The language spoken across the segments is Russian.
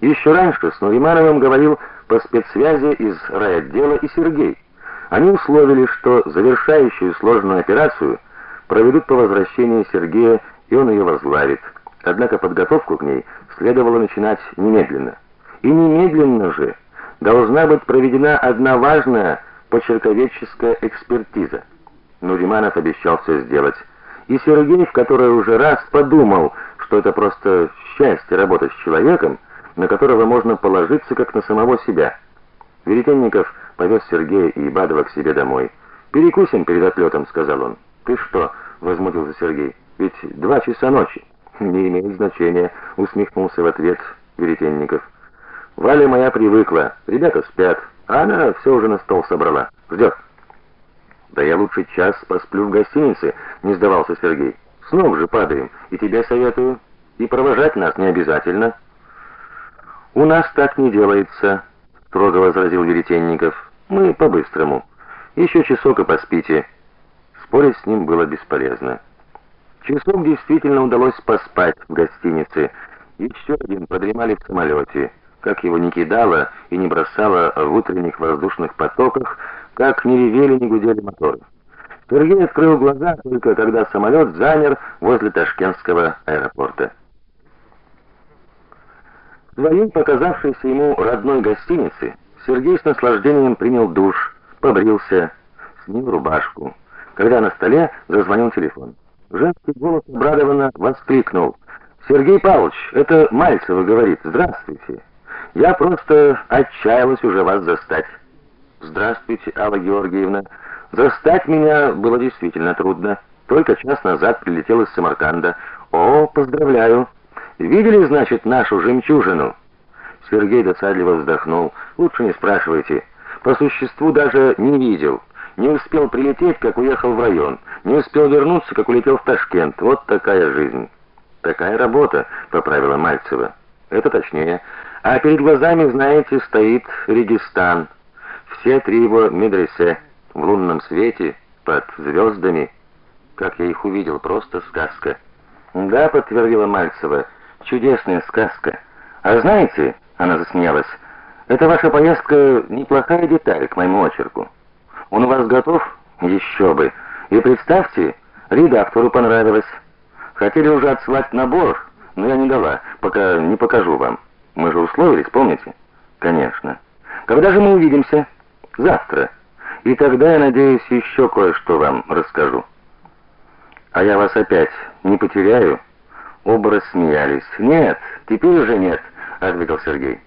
Еще раньше с Нуримановым говорил по спецсвязи из райотдела и Сергей. Они условили, что завершающую сложную операцию проведут по возвращении Сергея, и он ее возглавит. Однако подготовку к ней следовало начинать немедленно. И немедленно же должна быть проведена одна важная почерковедческая экспертиза. Нуриманов обещал все сделать. И Сергей, в который уже раз подумал, что это просто счастье работать с человеком, на которого можно положиться как на самого себя. Веретенников повез Сергея и Ибадова к себе домой. "Перекусим перед отлетом», — сказал он. "Ты что?" возмутился Сергей. "Ведь два часа ночи". "Не имеет значения", усмехнулся в ответ Веретенников. "Валя моя привыкла. Ребята спят, а она все уже на стол собрала. Ждет». "Да я лучше час посплю в гостинице", не сдавался Сергей. "С ног же падаем, и тебе советую, и провожать нас не обязательно". У нас так не делается, строго возразил Веретенников. Мы по-быстрому. Еще часок и поспите. Спорить с ним было бесполезно. Часок действительно удалось поспать в гостинице. Еще один подремали в самолете. Как его не кидало и не бросало в утренних воздушных потоках, как не ревели, не гудели моторы. Сергей открыл глаза только когда самолет замер возле Ташкентского аэропорта своей показавшейся ему родной гостинице Сергей с наслаждением принял душ, побрился, снял рубашку. Когда на столе зазвонил телефон. Женский голос обрадованно воскликнул: "Сергей Павлович, это Мальцева говорит. Здравствуйте. Я просто отчаялась уже вас застать". "Здравствуйте, Алла Георгиевна. Застать меня было действительно трудно. Только час назад прилетел из Самарканда. О, поздравляю. Видели, значит, нашу жемчужину? Сергей досадливо вздохнул. Лучше не спрашивайте. По существу даже не видел. Не успел прилететь, как уехал в район. Не успел вернуться, как улетел в Ташкент. Вот такая жизнь. Такая работа, поправила Мальцева. Это точнее. А перед глазами, знаете, стоит Регистан. Все три его медресе в лунном свете, под звездами. Как я их увидел, просто сказка. Да, подтвердила Мальцева. Чудесная сказка. А знаете, она засмеялась. Это ваша поездка неплохая деталь к моему очерку. Он у вас готов? Еще бы. И представьте, редактору понравилось. Хотели уже отсылать набор, но я не дала, пока не покажу вам. Мы же условились, помните? Конечно. Когда же мы увидимся? Завтра. И тогда я надеюсь еще кое-что вам расскажу. А я вас опять не потеряю. Оба рассмеялись. "Нет, теперь уже нет", ответил Сергей.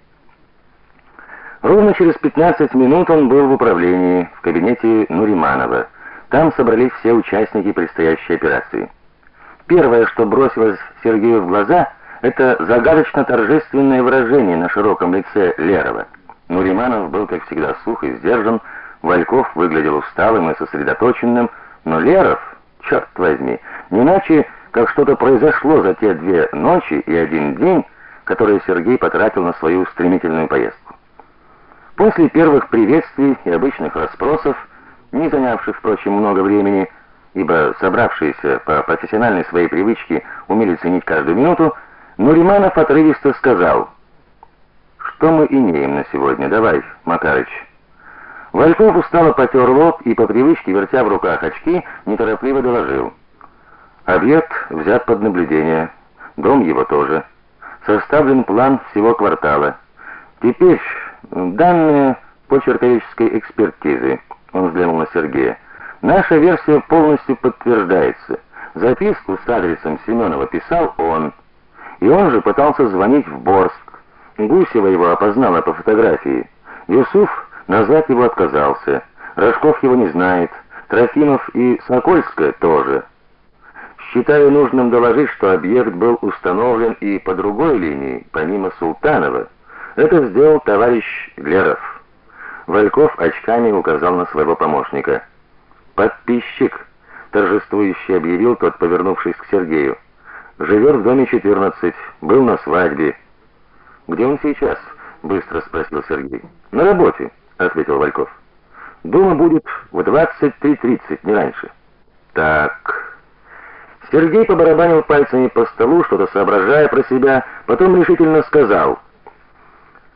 Ровно через 15 минут он был в управлении, в кабинете Нуриманова. Там собрались все участники предстоящей операции. Первое, что бросилось Сергею в глаза, это загадочно торжественное выражение на широком лице Лерова. Нуриманов был, как всегда, сух и сдержан, Вальков выглядел усталым и сосредоточенным, но Леров, черт возьми, не иначе как что-то произошло за те две ночи и один день, которые Сергей потратил на свою стремительную поездку. После первых приветствий и обычных расспросов, не занявших, впрочем, много времени, ибо собравшиеся по профессиональной своей привычке умели ценить каждую минуту, Нуриманов отрывисто сказал: "Что мы имеем на сегодня? Давай, Макарыч". Вальков устало потер лоб и по привычке, вертя в руках очки, неторопливо доложил: Объект взят под наблюдение. Дом его тоже. Составлен план всего квартала. Теперь данные почерковической экспертизы. Он взглянул на Сергея. Наша версия полностью подтверждается. Записку с адресом Семенова писал он. И он же пытался звонить в Борск. Гусева его опознала по фотографии. Юсуф назвать его отказался. Рожков его не знает. Трофимов и Сокольская тоже. Считаю нужным доложить, что объект был установлен и по другой линии, помимо Султанова. Это сделал товарищ Леров. Вальков очками указал на своего помощника. Подписчик, торжествующе объявил тот, повернувшись к Сергею. Живет в доме 14, был на свадьбе. Где он сейчас? быстро спросил Сергей. На работе, ответил Вальков. Дома будет в 23:30, не раньше. Так, Сергей побарабанил пальцами по столу, что-то соображая про себя, потом решительно сказал: